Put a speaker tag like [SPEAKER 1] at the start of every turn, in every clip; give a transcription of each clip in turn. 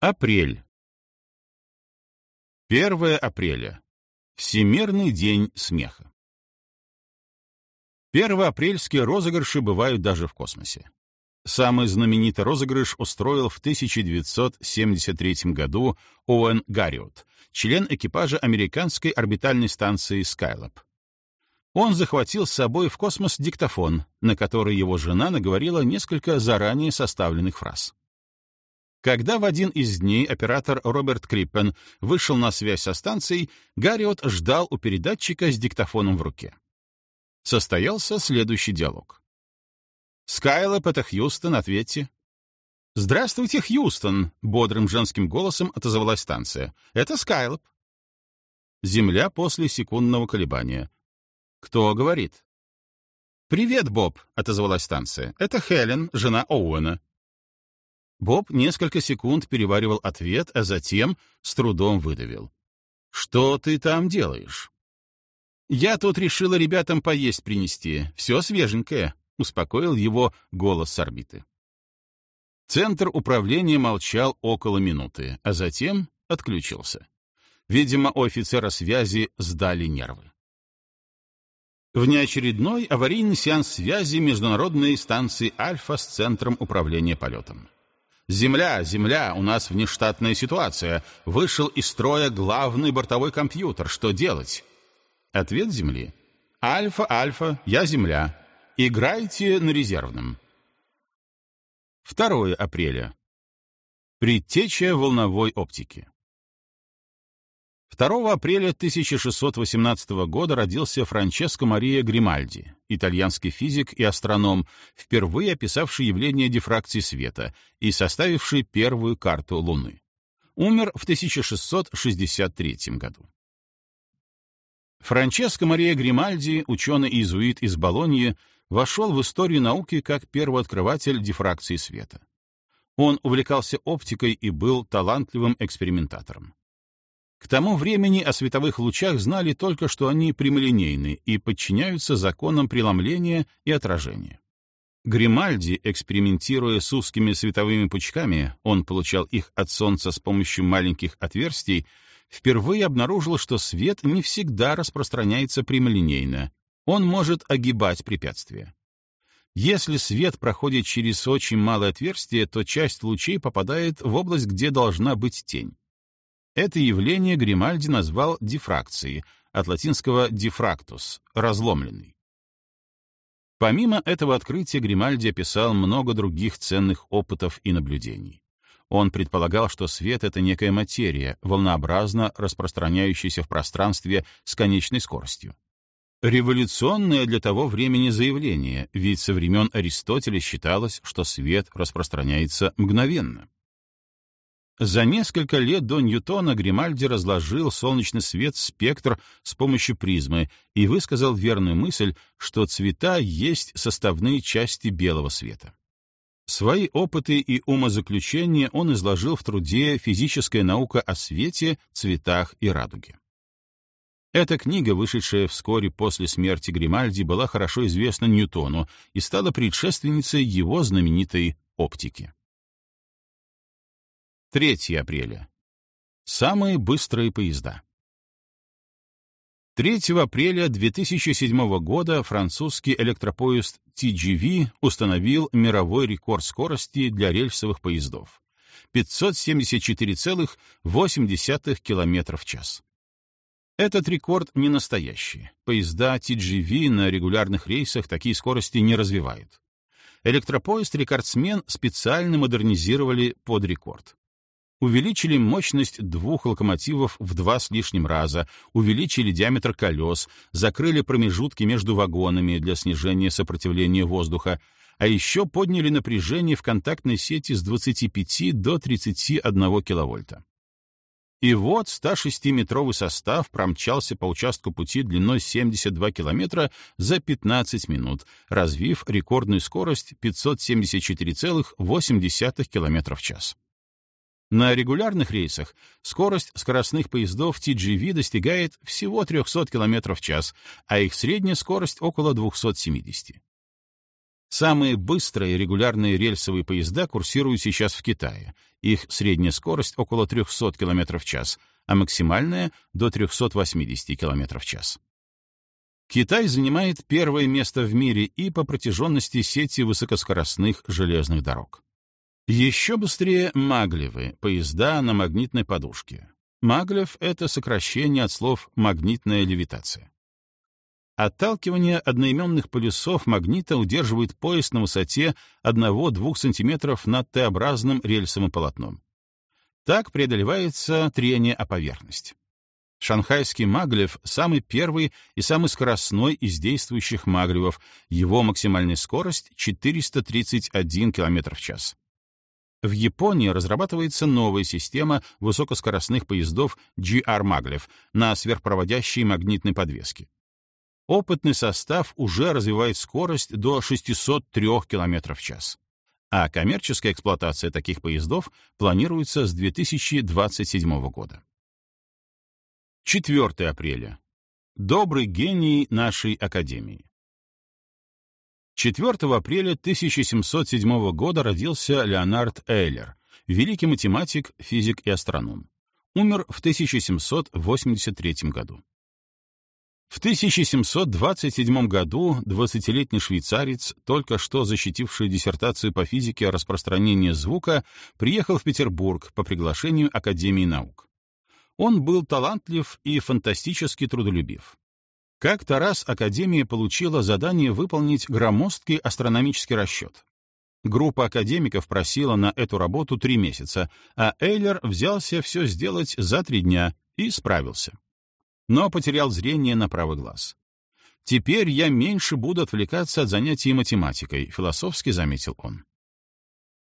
[SPEAKER 1] Апрель. 1 апреля. Всемирный день смеха. Первоапрельские розыгрыши бывают даже в космосе. Самый знаменитый розыгрыш устроил в 1973 году Оуэн Гарриот, член экипажа американской орбитальной станции Skylab. Он захватил с собой в космос диктофон, на который его жена наговорила несколько заранее составленных фраз. Когда в один из дней оператор Роберт Криппен вышел на связь со станцией, Гарриот ждал у передатчика с диктофоном в руке. Состоялся следующий диалог. «Скайлэп, это Хьюстон, ответьте». «Здравствуйте, Хьюстон!» — бодрым женским голосом отозвалась станция. «Это Скайлэп». Земля после секундного колебания. «Кто говорит?» «Привет, Боб», — отозвалась станция. «Это Хелен, жена Оуэна». Боб несколько секунд переваривал ответ, а затем с трудом выдавил. «Что ты там делаешь?» «Я тут решила ребятам поесть принести. Все свеженькое», — успокоил его голос с орбиты. Центр управления молчал около минуты, а затем отключился. Видимо, у офицера связи сдали нервы. Внеочередной аварийный сеанс связи международной станции «Альфа» с Центром управления полетом. «Земля, земля, у нас внештатная ситуация. Вышел из строя главный бортовой компьютер. Что делать?» Ответ Земли. «Альфа, Альфа, я Земля. Играйте на резервном». 2 апреля. Предтеча волновой оптики. 2 апреля 1618 года родился Франческо Мария Гримальди, итальянский физик и астроном, впервые описавший явление дифракции света и составивший первую карту Луны. Умер в 1663 году. Франческо Мария Гримальди, ученый-иезуит из Болоньи, вошел в историю науки как первооткрыватель дифракции света. Он увлекался оптикой и был талантливым экспериментатором. К тому времени о световых лучах знали только, что они прямолинейны и подчиняются законам преломления и отражения. Гримальди, экспериментируя с узкими световыми пучками, он получал их от Солнца с помощью маленьких отверстий, впервые обнаружил, что свет не всегда распространяется прямолинейно, он может огибать препятствия. Если свет проходит через очень малое отверстие, то часть лучей попадает в область, где должна быть тень. Это явление Гримальди назвал дифракцией, от латинского «diffractus» — «разломленный». Помимо этого открытия Гримальди описал много других ценных опытов и наблюдений. Он предполагал, что свет — это некая материя, волнообразно распространяющаяся в пространстве с конечной скоростью. Революционное для того времени заявление, ведь со времен Аристотеля считалось, что свет распространяется мгновенно. За несколько лет до Ньютона Гримальди разложил солнечный свет спектр с помощью призмы и высказал верную мысль, что цвета есть составные части белого света. Свои опыты и умозаключения он изложил в труде «Физическая наука о свете, цветах и радуге». Эта книга, вышедшая вскоре после смерти Гримальди, была хорошо известна Ньютону и стала предшественницей его знаменитой оптики. 3 апреля. Самые быстрые поезда. 3 апреля 2007 года французский электропоезд TGV установил мировой рекорд скорости для рельсовых поездов — 574,8 км в час. Этот рекорд не настоящий. Поезда TGV на регулярных рейсах такие скорости не развивают. Электропоезд-рекордсмен специально модернизировали под рекорд увеличили мощность двух локомотивов в два с лишним раза, увеличили диаметр колес, закрыли промежутки между вагонами для снижения сопротивления воздуха, а еще подняли напряжение в контактной сети с 25 до 31 киловольта. И вот 106-метровый состав промчался по участку пути длиной 72 километра за 15 минут, развив рекордную скорость 574,8 км в час. На регулярных рейсах скорость скоростных поездов TGV достигает всего 300 км в час, а их средняя скорость около 270. Самые быстрые регулярные рельсовые поезда курсируют сейчас в Китае. Их средняя скорость около 300 км в час, а максимальная — до 380 км в час. Китай занимает первое место в мире и по протяженности сети высокоскоростных железных дорог. Еще быстрее маглевы, поезда на магнитной подушке. Маглев — это сокращение от слов «магнитная левитация». Отталкивание одноименных полюсов магнита удерживает поезд на высоте 1-2 см над Т-образным рельсовым полотном. Так преодолевается трение о поверхность. Шанхайский маглев — самый первый и самый скоростной из действующих маглевов. Его максимальная скорость — 431 км в час. В Японии разрабатывается новая система высокоскоростных поездов GR Maglev на сверхпроводящей магнитной подвеске. Опытный состав уже развивает скорость до 603 км в час. А коммерческая эксплуатация таких поездов планируется с 2027 года. 4 апреля. Добрый гений нашей Академии. 4 апреля 1707 года родился Леонард Эйлер, великий математик, физик и астроном. Умер в 1783 году. В 1727 году 20-летний швейцарец, только что защитивший диссертацию по физике распространения звука, приехал в Петербург по приглашению Академии наук. Он был талантлив и фантастически трудолюбив. Как-то раз Академия получила задание выполнить громоздкий астрономический расчет. Группа академиков просила на эту работу три месяца, а Эйлер взялся все сделать за три дня и справился. Но потерял зрение на правый глаз. «Теперь я меньше буду отвлекаться от занятий математикой», — философски заметил он.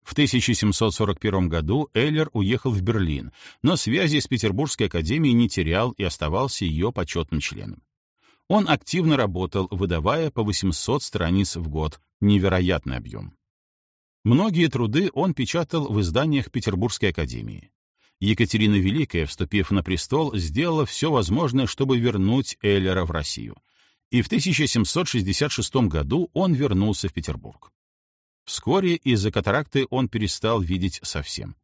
[SPEAKER 1] В 1741 году Эйлер уехал в Берлин, но связи с Петербургской академией не терял и оставался ее почетным членом. Он активно работал, выдавая по 800 страниц в год, невероятный объем. Многие труды он печатал в изданиях Петербургской академии. Екатерина Великая, вступив на престол, сделала все возможное, чтобы вернуть Эйлера в Россию. И в 1766 году он вернулся в Петербург. Вскоре из-за катаракты он перестал видеть совсем.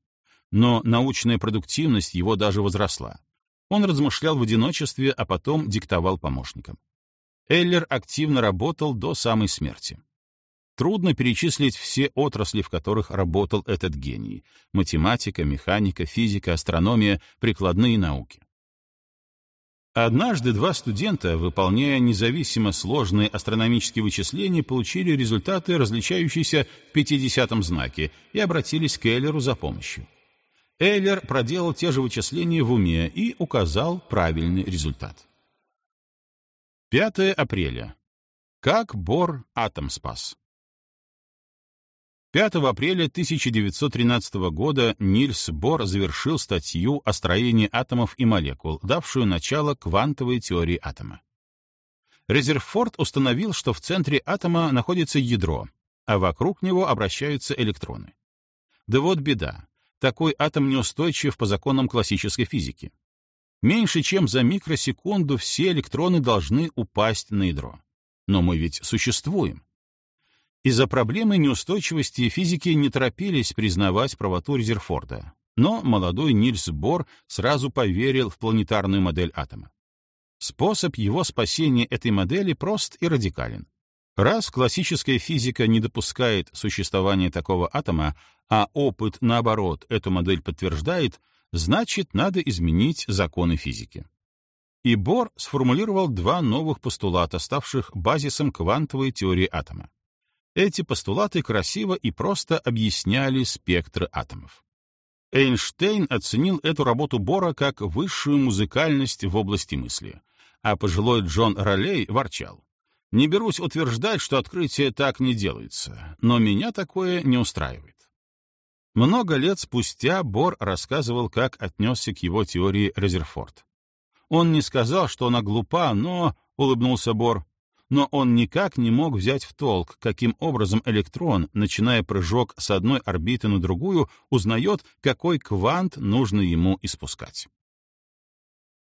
[SPEAKER 1] Но научная продуктивность его даже возросла. Он размышлял в одиночестве, а потом диктовал помощникам. Эллер активно работал до самой смерти. Трудно перечислить все отрасли, в которых работал этот гений — математика, механика, физика, астрономия, прикладные науки. Однажды два студента, выполняя независимо сложные астрономические вычисления, получили результаты, различающиеся в 50-м знаке, и обратились к Эллеру за помощью. Эйлер проделал те же вычисления в уме и указал правильный результат. 5 апреля. Как Бор атом спас. 5 апреля 1913 года Нильс Бор завершил статью о строении атомов и молекул, давшую начало квантовой теории атома. Резерфорд установил, что в центре атома находится ядро, а вокруг него обращаются электроны. Да вот беда. Такой атом неустойчив по законам классической физики. Меньше чем за микросекунду все электроны должны упасть на ядро. Но мы ведь существуем. Из-за проблемы неустойчивости физики не торопились признавать правоту Резерфорда, но молодой Нильс Бор сразу поверил в планетарную модель атома. Способ его спасения этой модели прост и радикален. Раз классическая физика не допускает существования такого атома, а опыт, наоборот, эту модель подтверждает, значит, надо изменить законы физики. И Бор сформулировал два новых постулата, ставших базисом квантовой теории атома. Эти постулаты красиво и просто объясняли спектр атомов. Эйнштейн оценил эту работу Бора как высшую музыкальность в области мысли, а пожилой Джон Ролей ворчал. «Не берусь утверждать, что открытие так не делается, но меня такое не устраивает». Много лет спустя Бор рассказывал, как отнесся к его теории Резерфорд. Он не сказал, что она глупа, но, — улыбнулся Бор, но он никак не мог взять в толк, каким образом электрон, начиная прыжок с одной орбиты на другую, узнает, какой квант нужно ему испускать.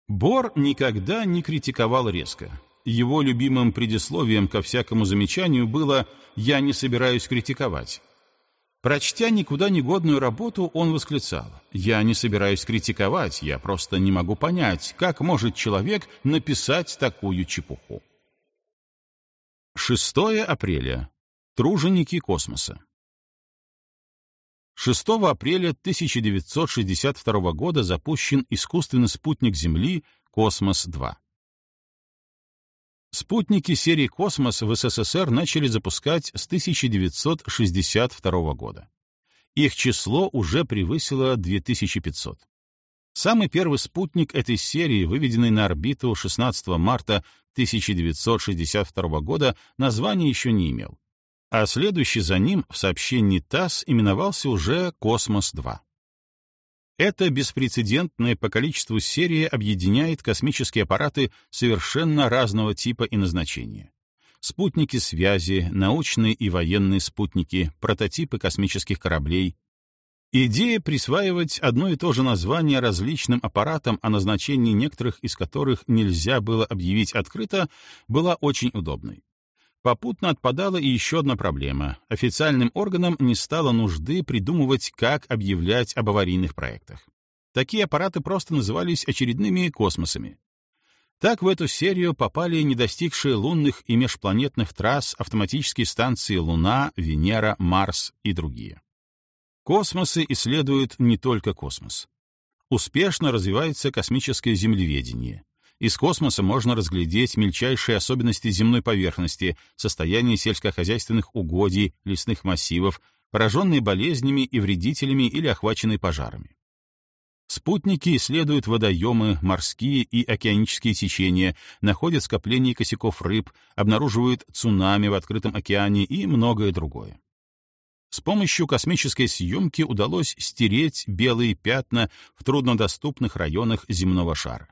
[SPEAKER 1] Бор никогда не критиковал резко. Его любимым предисловием ко всякому замечанию было «я не собираюсь критиковать». Прочтя никуда не годную работу, он восклицал «Я не собираюсь критиковать, я просто не могу понять, как может человек написать такую чепуху». 6 апреля. Труженики космоса. 6 апреля 1962 года запущен искусственный спутник Земли «Космос-2». Спутники серии «Космос» в СССР начали запускать с 1962 года. Их число уже превысило 2500. Самый первый спутник этой серии, выведенный на орбиту 16 марта 1962 года, названия еще не имел. А следующий за ним в сообщении ТАСС именовался уже «Космос-2». Эта беспрецедентная по количеству серия объединяет космические аппараты совершенно разного типа и назначения. Спутники связи, научные и военные спутники, прототипы космических кораблей. Идея присваивать одно и то же название различным аппаратам, о назначении некоторых из которых нельзя было объявить открыто, была очень удобной. Попутно отпадала и еще одна проблема. Официальным органам не стало нужды придумывать, как объявлять об аварийных проектах. Такие аппараты просто назывались очередными космосами. Так в эту серию попали не достигшие лунных и межпланетных трасс автоматические станции Луна, Венера, Марс и другие. Космосы исследуют не только космос. Успешно развивается космическое землеведение. Из космоса можно разглядеть мельчайшие особенности земной поверхности, состояние сельскохозяйственных угодий, лесных массивов, пораженные болезнями и вредителями или охваченные пожарами. Спутники исследуют водоемы, морские и океанические течения, находят скопления косяков рыб, обнаруживают цунами в открытом океане и многое другое. С помощью космической съемки удалось стереть белые пятна в труднодоступных районах земного шара.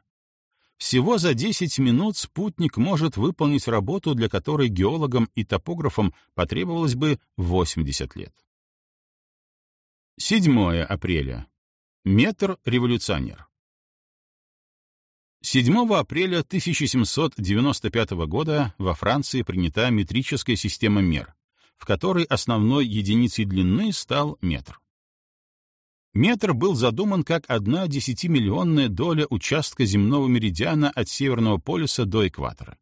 [SPEAKER 1] Всего за 10 минут спутник может выполнить работу, для которой геологам и топографам потребовалось бы 80 лет. 7 апреля. Метр-революционер. 7 апреля 1795 года во Франции принята метрическая система мер, в которой основной единицей длины стал метр. Метр был задуман как одна десятимиллионная доля участка земного меридиана от Северного полюса до экватора.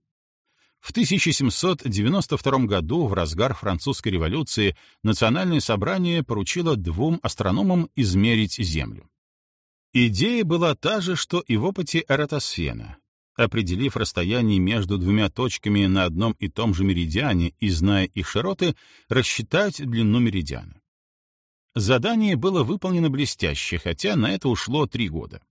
[SPEAKER 1] В 1792 году, в разгар французской революции, Национальное собрание поручило двум астрономам измерить Землю. Идея была та же, что и в опыте Эратосфена. Определив расстояние между двумя точками на одном и том же меридиане и зная их широты, рассчитать длину меридиана. Задание было выполнено блестяще, хотя на это ушло три года.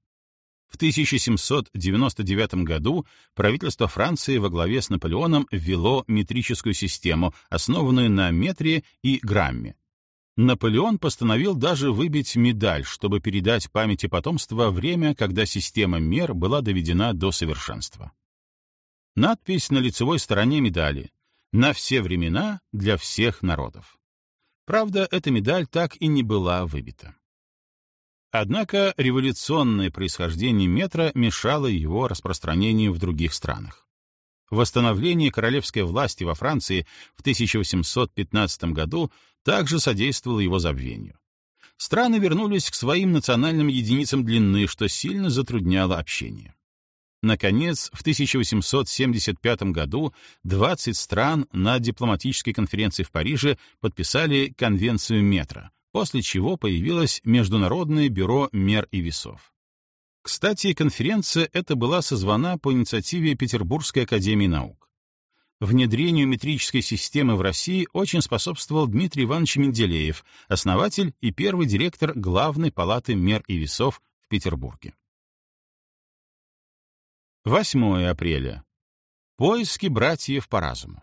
[SPEAKER 1] В 1799 году правительство Франции во главе с Наполеоном ввело метрическую систему, основанную на метре и грамме. Наполеон постановил даже выбить медаль, чтобы передать памяти потомства время, когда система мер была доведена до совершенства. Надпись на лицевой стороне медали «На все времена для всех народов». Правда, эта медаль так и не была выбита. Однако революционное происхождение метра мешало его распространению в других странах. Восстановление королевской власти во Франции в 1815 году также содействовало его забвению. Страны вернулись к своим национальным единицам длины, что сильно затрудняло общение. Наконец, в 1875 году 20 стран на дипломатической конференции в Париже подписали Конвенцию метра, после чего появилось Международное бюро мер и весов. Кстати, конференция эта была созвана по инициативе Петербургской академии наук. Внедрению метрической системы в России очень способствовал Дмитрий Иванович Менделеев, основатель и первый директор Главной палаты мер и весов в Петербурге. 8 апреля. Поиски братьев по разуму.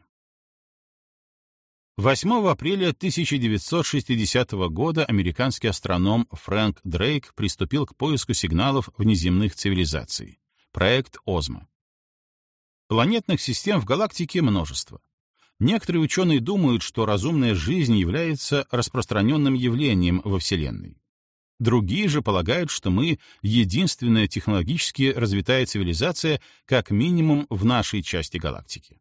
[SPEAKER 1] 8 апреля 1960 года американский астроном Фрэнк Дрейк приступил к поиску сигналов внеземных цивилизаций. Проект ОЗМА. Планетных систем в галактике множество. Некоторые ученые думают, что разумная жизнь является распространенным явлением во Вселенной. Другие же полагают, что мы — единственная технологически развитая цивилизация, как минимум в нашей части галактики.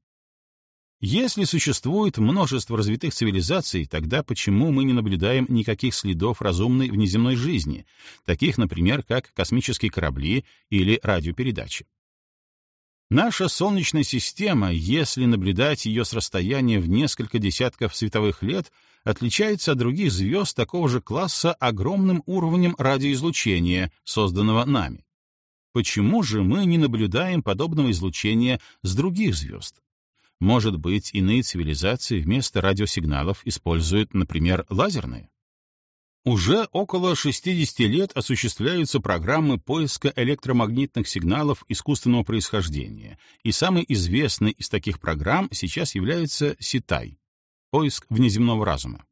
[SPEAKER 1] Если существует множество развитых цивилизаций, тогда почему мы не наблюдаем никаких следов разумной внеземной жизни, таких, например, как космические корабли или радиопередачи? Наша Солнечная система, если наблюдать ее с расстояния в несколько десятков световых лет, отличается от других звезд такого же класса огромным уровнем радиоизлучения, созданного нами. Почему же мы не наблюдаем подобного излучения с других звезд? Может быть, иные цивилизации вместо радиосигналов используют, например, лазерные? Уже около 60 лет осуществляются программы поиска электромагнитных сигналов искусственного происхождения, и самой известной из таких программ сейчас является Ситай — поиск внеземного разума.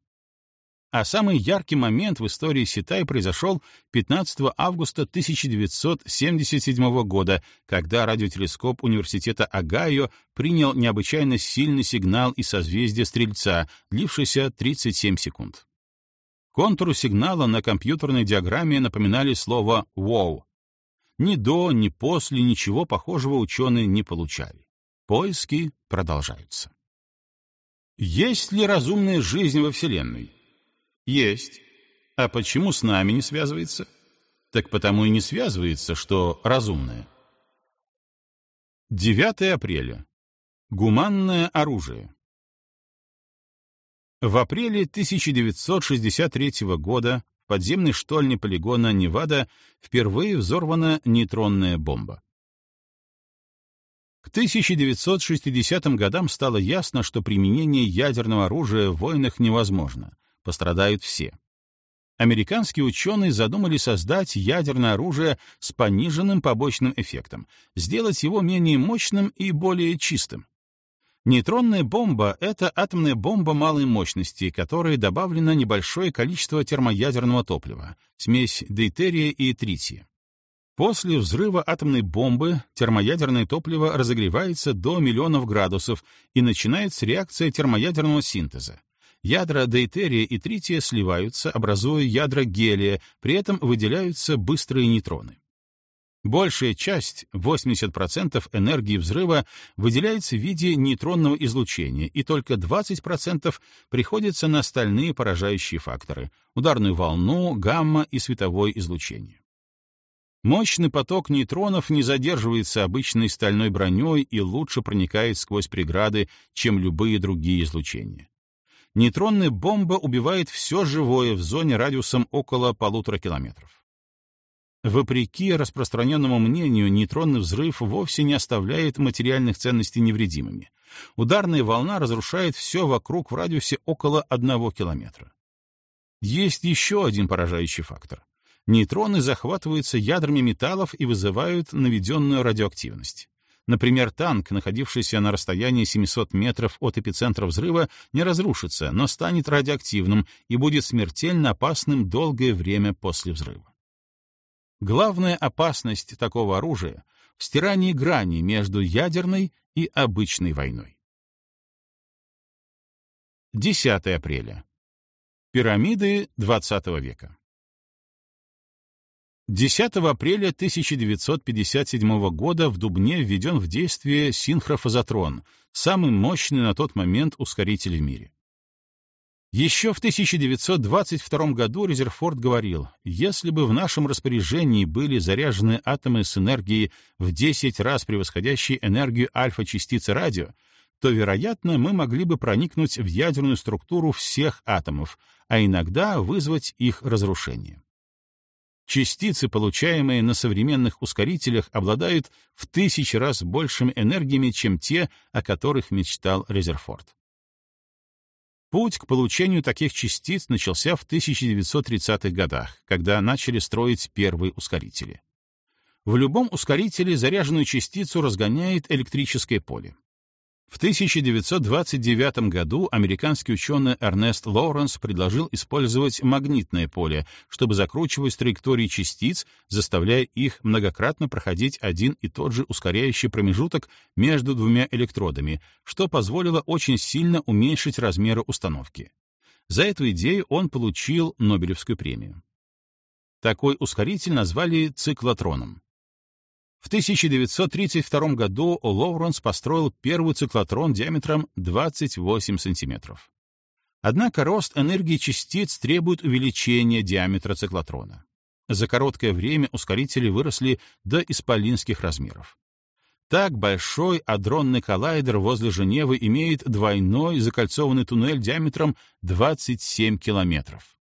[SPEAKER 1] А самый яркий момент в истории Ситай произошел 15 августа 1977 года, когда радиотелескоп Университета Огайо принял необычайно сильный сигнал из созвездия Стрельца, длившийся 37 секунд. Контуры сигнала на компьютерной диаграмме напоминали слово «wow». Ни до, ни после ничего похожего ученые не получали. Поиски продолжаются. Есть ли разумная жизнь во Вселенной? Есть. А почему с нами не связывается? Так потому и не связывается, что разумное. 9 апреля. Гуманное оружие. В апреле 1963 года в подземной штольне полигона Невада впервые взорвана нейтронная бомба. К 1960 годам стало ясно, что применение ядерного оружия в войнах невозможно, пострадают все. Американские ученые задумали создать ядерное оружие с пониженным побочным эффектом, сделать его менее мощным и более чистым. Нейтронная бомба — это атомная бомба малой мощности, которой добавлено небольшое количество термоядерного топлива, смесь дейтерия и трития. После взрыва атомной бомбы термоядерное топливо разогревается до миллионов градусов и начинается реакция термоядерного синтеза. Ядра дейтерия и трития сливаются, образуя ядра гелия, при этом выделяются быстрые нейтроны. Большая часть, 80% энергии взрыва, выделяется в виде нейтронного излучения, и только 20% приходится на остальные поражающие факторы — ударную волну, гамма и световое излучение. Мощный поток нейтронов не задерживается обычной стальной броней и лучше проникает сквозь преграды, чем любые другие излучения нейтронная бомба убивает все живое в зоне радиусом около полутора километров. Вопреки распространенному мнению, нейтронный взрыв вовсе не оставляет материальных ценностей невредимыми. Ударная волна разрушает все вокруг в радиусе около одного километра. Есть еще один поражающий фактор. Нейтроны захватываются ядрами металлов и вызывают наведенную радиоактивность. Например, танк, находившийся на расстоянии 700 метров от эпицентра взрыва, не разрушится, но станет радиоактивным и будет смертельно опасным долгое время после взрыва. Главная опасность такого оружия — в стирании грани между ядерной и обычной войной. 10 апреля. Пирамиды XX века. 10 апреля 1957 года в Дубне введен в действие синхрофазотрон, самый мощный на тот момент ускоритель в мире. Еще в 1922 году Резерфорд говорил, если бы в нашем распоряжении были заряжены атомы с энергией в 10 раз превосходящей энергию альфа-частицы радио, то, вероятно, мы могли бы проникнуть в ядерную структуру всех атомов, а иногда вызвать их разрушение. Частицы, получаемые на современных ускорителях, обладают в тысячи раз большими энергиями, чем те, о которых мечтал Резерфорд. Путь к получению таких частиц начался в 1930-х годах, когда начали строить первые ускорители. В любом ускорителе заряженную частицу разгоняет электрическое поле. В 1929 году американский ученый Эрнест Лоуренс предложил использовать магнитное поле, чтобы закручивать траектории частиц, заставляя их многократно проходить один и тот же ускоряющий промежуток между двумя электродами, что позволило очень сильно уменьшить размеры установки. За эту идею он получил Нобелевскую премию. Такой ускоритель назвали циклотроном. В 1932 году Лоуренс построил первый циклотрон диаметром 28 сантиметров. Однако рост энергии частиц требует увеличения диаметра циклотрона. За короткое время ускорители выросли до исполинских размеров. Так большой адронный коллайдер возле Женевы имеет двойной закольцованный туннель диаметром 27 километров.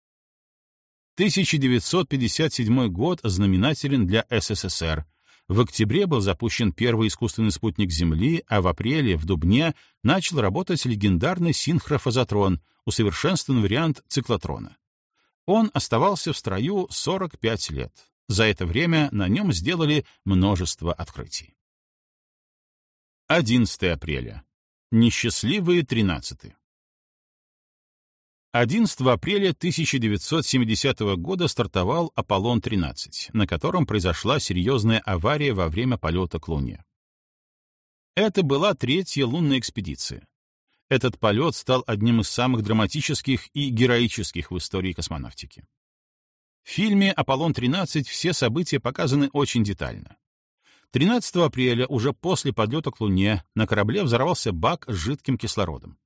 [SPEAKER 1] 1957 год знаменателен для СССР. В октябре был запущен первый искусственный спутник Земли, а в апреле в Дубне начал работать легендарный синхрофазотрон, усовершенствованный вариант циклотрона. Он оставался в строю 45 лет. За это время на нем сделали множество открытий. 11 апреля. Несчастливые 13. 11 апреля 1970 года стартовал Аполлон-13, на котором произошла серьезная авария во время полета к Луне. Это была третья лунная экспедиция. Этот полет стал одним из самых драматических и героических в истории космонавтики. В фильме «Аполлон-13» все события показаны очень детально. 13 апреля, уже после подлета к Луне, на корабле взорвался бак с жидким кислородом.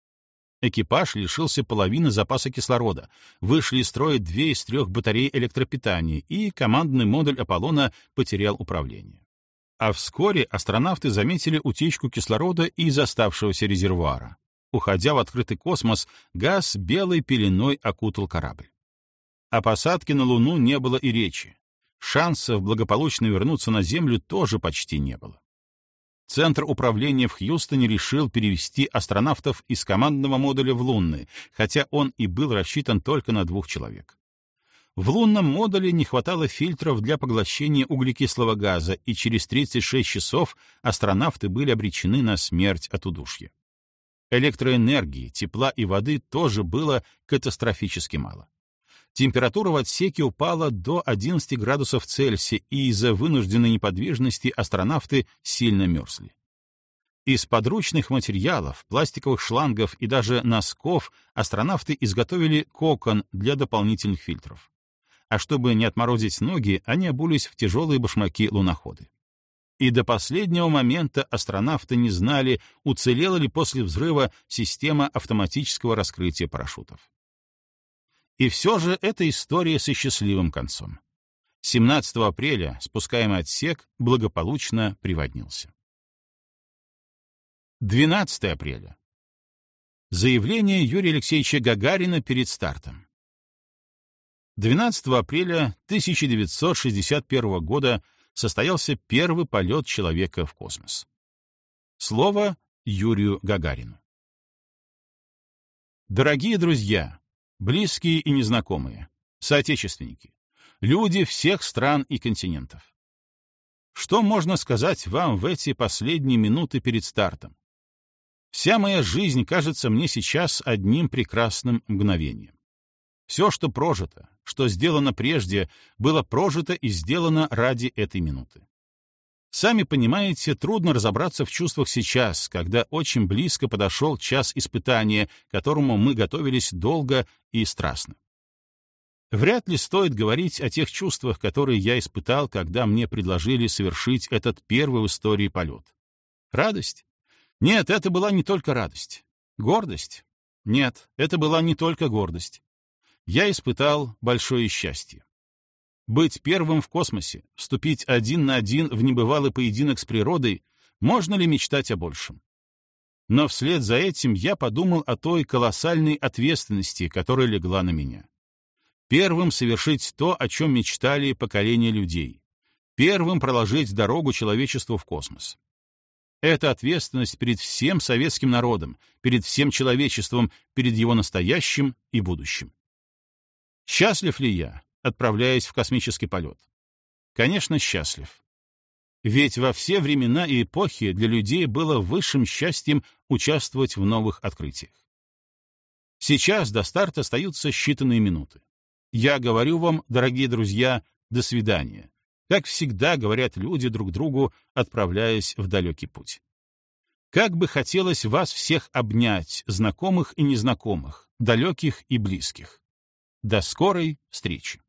[SPEAKER 1] Экипаж лишился половины запаса кислорода, вышли из строя две из трех батарей электропитания, и командный модуль «Аполлона» потерял управление. А вскоре астронавты заметили утечку кислорода из оставшегося резервуара. Уходя в открытый космос, газ белой пеленой окутал корабль. О посадке на Луну не было и речи шансов благополучно вернуться на Землю тоже почти не было. Центр управления в Хьюстоне решил перевести астронавтов из командного модуля в лунный, хотя он и был рассчитан только на двух человек. В лунном модуле не хватало фильтров для поглощения углекислого газа, и через 36 часов астронавты были обречены на смерть от удушья. Электроэнергии, тепла и воды тоже было катастрофически мало. Температура в отсеке упала до 11 градусов Цельсия, и из-за вынужденной неподвижности астронавты сильно мерзли. Из подручных материалов, пластиковых шлангов и даже носков астронавты изготовили кокон для дополнительных фильтров. А чтобы не отморозить ноги, они обулись в тяжелые башмаки-луноходы. И до последнего момента астронавты не знали, уцелела ли после взрыва система автоматического раскрытия парашютов. И все же эта история со счастливым концом. 17 апреля спускаемый отсек благополучно приводнился. 12 апреля. Заявление Юрия Алексеевича Гагарина перед стартом. 12 апреля 1961 года состоялся первый полет человека в космос. Слово Юрию Гагарину. Дорогие друзья, близкие и незнакомые, соотечественники, люди всех стран и континентов. Что можно сказать вам в эти последние минуты перед стартом? Вся моя жизнь кажется мне сейчас одним прекрасным мгновением. Все, что прожито, что сделано прежде, было прожито и сделано ради этой минуты. Сами понимаете, трудно разобраться в чувствах сейчас, когда очень близко подошел час испытания, которому мы готовились долго и страстно. Вряд ли стоит говорить о тех чувствах, которые я испытал, когда мне предложили совершить этот первый в истории полет. Радость? Нет, это была не только радость. Гордость? Нет, это была не только гордость. Я испытал большое счастье. Быть первым в космосе, вступить один на один в небывалый поединок с природой, можно ли мечтать о большем? Но вслед за этим я подумал о той колоссальной ответственности, которая легла на меня. Первым совершить то, о чем мечтали поколения людей. Первым проложить дорогу человечеству в космос. Это ответственность перед всем советским народом, перед всем человечеством, перед его настоящим и будущим. Счастлив ли я? Отправляясь в космический полет? Конечно, счастлив. Ведь во все времена и эпохи для людей было высшим счастьем участвовать в новых открытиях. Сейчас до старта остаются считанные минуты. Я говорю вам, дорогие друзья, до свидания. Как всегда говорят люди друг другу, отправляясь в далекий путь. Как бы хотелось вас всех обнять, знакомых и незнакомых, далеких и близких. До скорой встречи!